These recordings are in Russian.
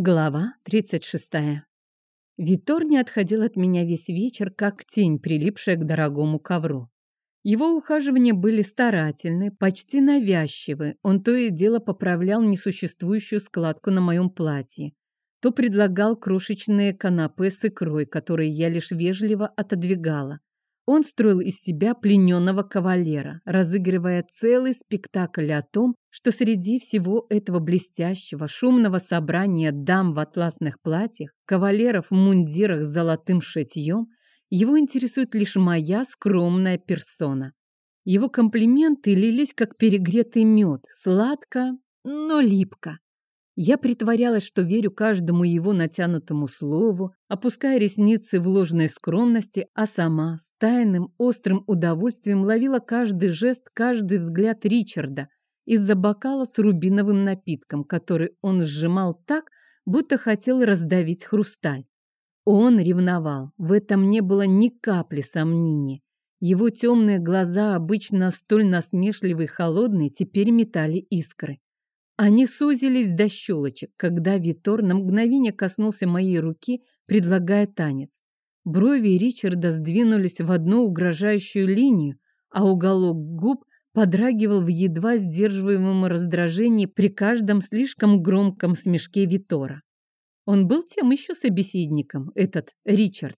Глава 36. Витор не отходил от меня весь вечер, как тень, прилипшая к дорогому ковру. Его ухаживания были старательны, почти навязчивы. Он то и дело поправлял несуществующую складку на моем платье, то предлагал крошечные канапе с икрой, которые я лишь вежливо отодвигала. Он строил из себя плененного кавалера, разыгрывая целый спектакль о том, что среди всего этого блестящего, шумного собрания дам в атласных платьях, кавалеров в мундирах с золотым шитьем, его интересует лишь моя скромная персона. Его комплименты лились, как перегретый мед, сладко, но липко. Я притворялась, что верю каждому его натянутому слову, опуская ресницы в ложной скромности, а сама с тайным острым удовольствием ловила каждый жест, каждый взгляд Ричарда из-за бокала с рубиновым напитком, который он сжимал так, будто хотел раздавить хрусталь. Он ревновал, в этом не было ни капли сомнений. Его темные глаза, обычно столь насмешливые и холодные, теперь метали искры. Они сузились до щелочек, когда Витор на мгновение коснулся моей руки, предлагая танец. Брови Ричарда сдвинулись в одну угрожающую линию, а уголок губ подрагивал в едва сдерживаемом раздражении при каждом слишком громком смешке Витора. Он был тем еще собеседником, этот Ричард.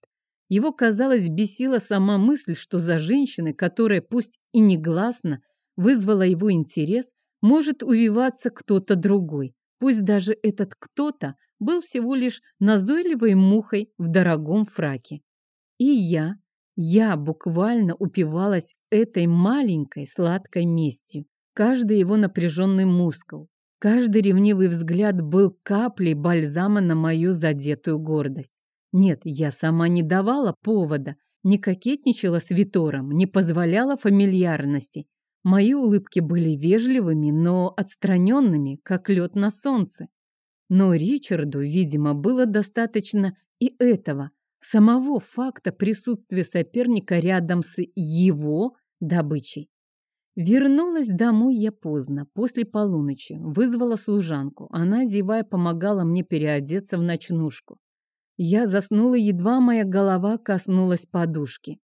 Его, казалось, бесила сама мысль, что за женщиной, которая пусть и негласно вызвала его интерес, может увиваться кто-то другой. Пусть даже этот кто-то был всего лишь назойливой мухой в дорогом фраке. И я, я буквально упивалась этой маленькой сладкой местью. Каждый его напряженный мускул, каждый ревнивый взгляд был каплей бальзама на мою задетую гордость. Нет, я сама не давала повода, не кокетничала с Витором, не позволяла фамильярности, Мои улыбки были вежливыми, но отстраненными, как лед на солнце. Но Ричарду, видимо, было достаточно и этого, самого факта присутствия соперника рядом с его добычей. Вернулась домой я поздно, после полуночи, вызвала служанку. Она, зевая, помогала мне переодеться в ночнушку. Я заснула, едва моя голова коснулась подушки.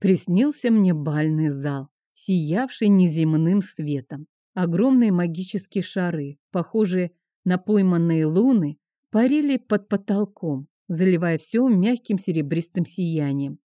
Приснился мне бальный зал сиявший неземным светом. Огромные магические шары, похожие на пойманные луны, парили под потолком, заливая все мягким серебристым сиянием.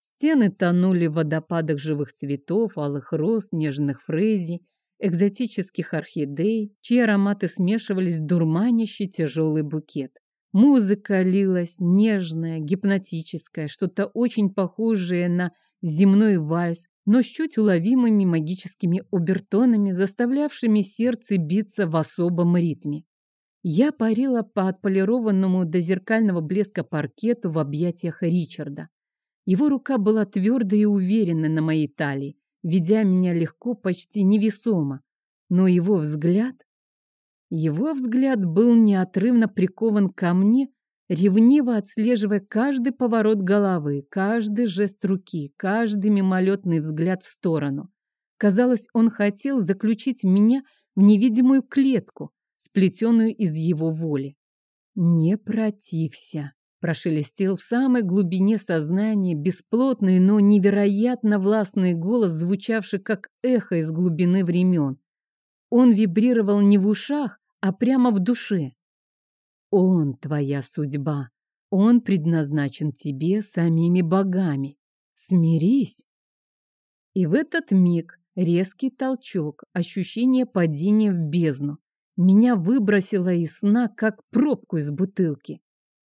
Стены тонули в водопадах живых цветов, алых роз, нежных фрезий, экзотических орхидей, чьи ароматы смешивались в дурманящий тяжелый букет. Музыка лилась нежная, гипнотическая, что-то очень похожее на земной вальс, но с чуть уловимыми магическими обертонами, заставлявшими сердце биться в особом ритме. Я парила по отполированному до зеркального блеска паркету в объятиях Ричарда. Его рука была твердой и уверенной на моей талии, ведя меня легко, почти невесомо. Но его взгляд... Его взгляд был неотрывно прикован ко мне, ревниво отслеживая каждый поворот головы, каждый жест руки, каждый мимолетный взгляд в сторону. Казалось, он хотел заключить меня в невидимую клетку, сплетенную из его воли. «Не протився», – прошелестел в самой глубине сознания бесплотный, но невероятно властный голос, звучавший как эхо из глубины времен. Он вибрировал не в ушах, а прямо в душе. Он твоя судьба. Он предназначен тебе самими богами. Смирись. И в этот миг резкий толчок, ощущение падения в бездну. Меня выбросило из сна, как пробку из бутылки.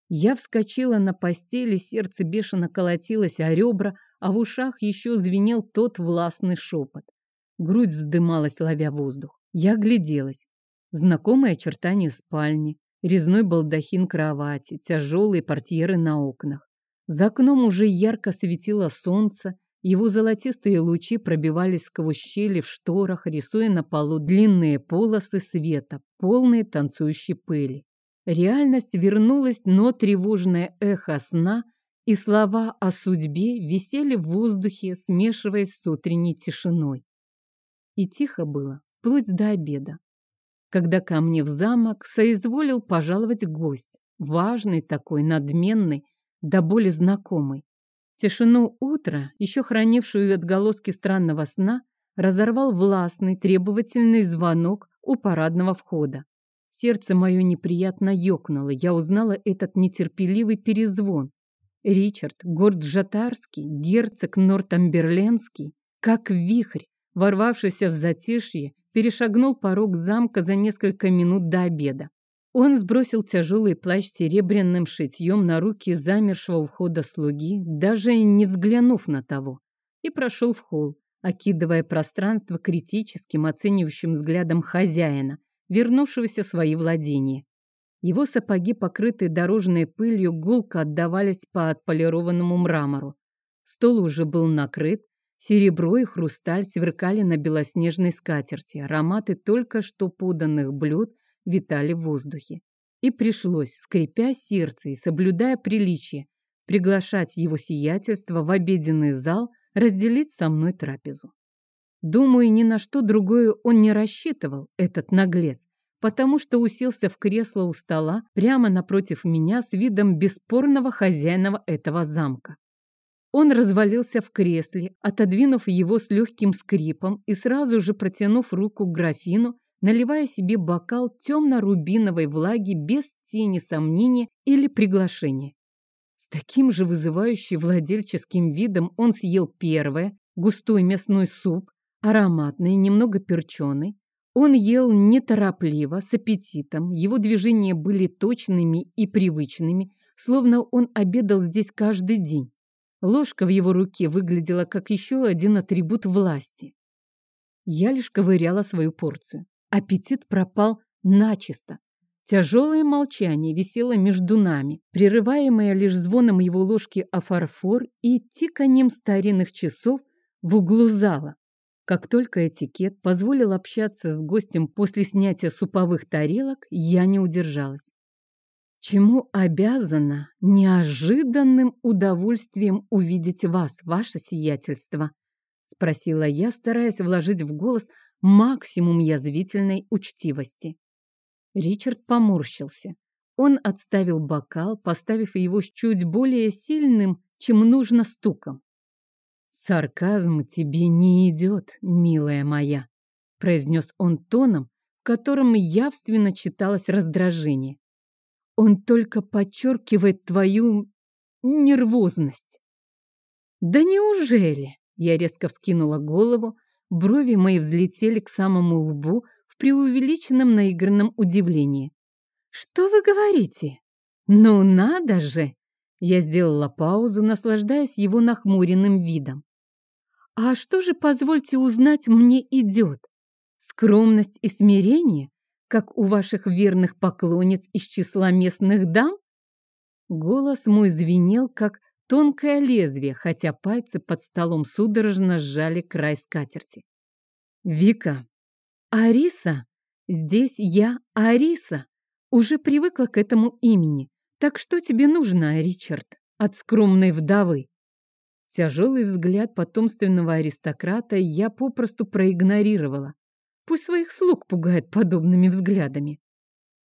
Я вскочила на постели, сердце бешено колотилось о ребра, а в ушах еще звенел тот властный шепот. Грудь вздымалась, ловя воздух. Я гляделась. Знакомые очертания спальни, резной балдахин кровати, тяжелые портьеры на окнах. За окном уже ярко светило солнце, его золотистые лучи пробивались сквозь щели в шторах, рисуя на полу длинные полосы света, полные танцующей пыли. Реальность вернулась, но тревожное эхо сна и слова о судьбе висели в воздухе, смешиваясь с утренней тишиной. И тихо было, вплоть до обеда. Когда ко мне в замок соизволил пожаловать гость, важный такой, надменный, да более знакомый. Тишину утра, еще хранившую отголоски странного сна, разорвал властный, требовательный звонок у парадного входа. Сердце мое неприятно ёкнуло, я узнала этот нетерпеливый перезвон. Ричард Горджатарский, герцог Нортамберленский, как вихрь, ворвавшийся в затишье, перешагнул порог замка за несколько минут до обеда. Он сбросил тяжелый плащ серебряным шитьем на руки замершего входа слуги, даже не взглянув на того, и прошел в холл, окидывая пространство критическим оценивающим взглядом хозяина, вернувшегося в свои владения. Его сапоги, покрытые дорожной пылью, гулко отдавались по отполированному мрамору. Стол уже был накрыт, серебро и хрусталь сверкали на белоснежной скатерти, ароматы только что поданных блюд витали в воздухе. И пришлось, скрипя сердце и соблюдая приличие, приглашать его сиятельство в обеденный зал разделить со мной трапезу. Думаю, ни на что другое он не рассчитывал, этот наглец, потому что уселся в кресло у стола прямо напротив меня с видом бесспорного хозяина этого замка. Он развалился в кресле, отодвинув его с легким скрипом и сразу же протянув руку к графину, наливая себе бокал темно-рубиновой влаги без тени сомнения или приглашения. С таким же вызывающим владельческим видом он съел первое, густой мясной суп, ароматный, немного перченый, он ел неторопливо, с аппетитом, его движения были точными и привычными, словно он обедал здесь каждый день. Ложка в его руке выглядела как еще один атрибут власти. Я лишь ковыряла свою порцию. Аппетит пропал начисто. Тяжелое молчание висело между нами, прерываемое лишь звоном его ложки о фарфор и тиканьем старинных часов в углу зала. Как только этикет позволил общаться с гостем после снятия суповых тарелок, я не удержалась. Чему обязана неожиданным удовольствием увидеть вас, ваше сиятельство? Спросила я, стараясь вложить в голос максимум язвительной учтивости. Ричард поморщился. Он отставил бокал, поставив его с чуть более сильным, чем нужно, стуком. «Сарказм тебе не идет, милая моя», — произнес он тоном, в котором явственно читалось раздражение. «Он только подчеркивает твою нервозность». «Да неужели?» — я резко вскинула голову, брови мои взлетели к самому лбу в преувеличенном наигранном удивлении. «Что вы говорите? Ну надо же!» Я сделала паузу, наслаждаясь его нахмуренным видом. «А что же, позвольте узнать, мне идет? Скромность и смирение, как у ваших верных поклонниц из числа местных дам?» Голос мой звенел, как тонкое лезвие, хотя пальцы под столом судорожно сжали край скатерти. «Вика! Ариса! Здесь я Ариса! Уже привыкла к этому имени. Так что тебе нужно, Ричард, от скромной вдовы? Тяжелый взгляд потомственного аристократа я попросту проигнорировала. Пусть своих слуг пугает подобными взглядами.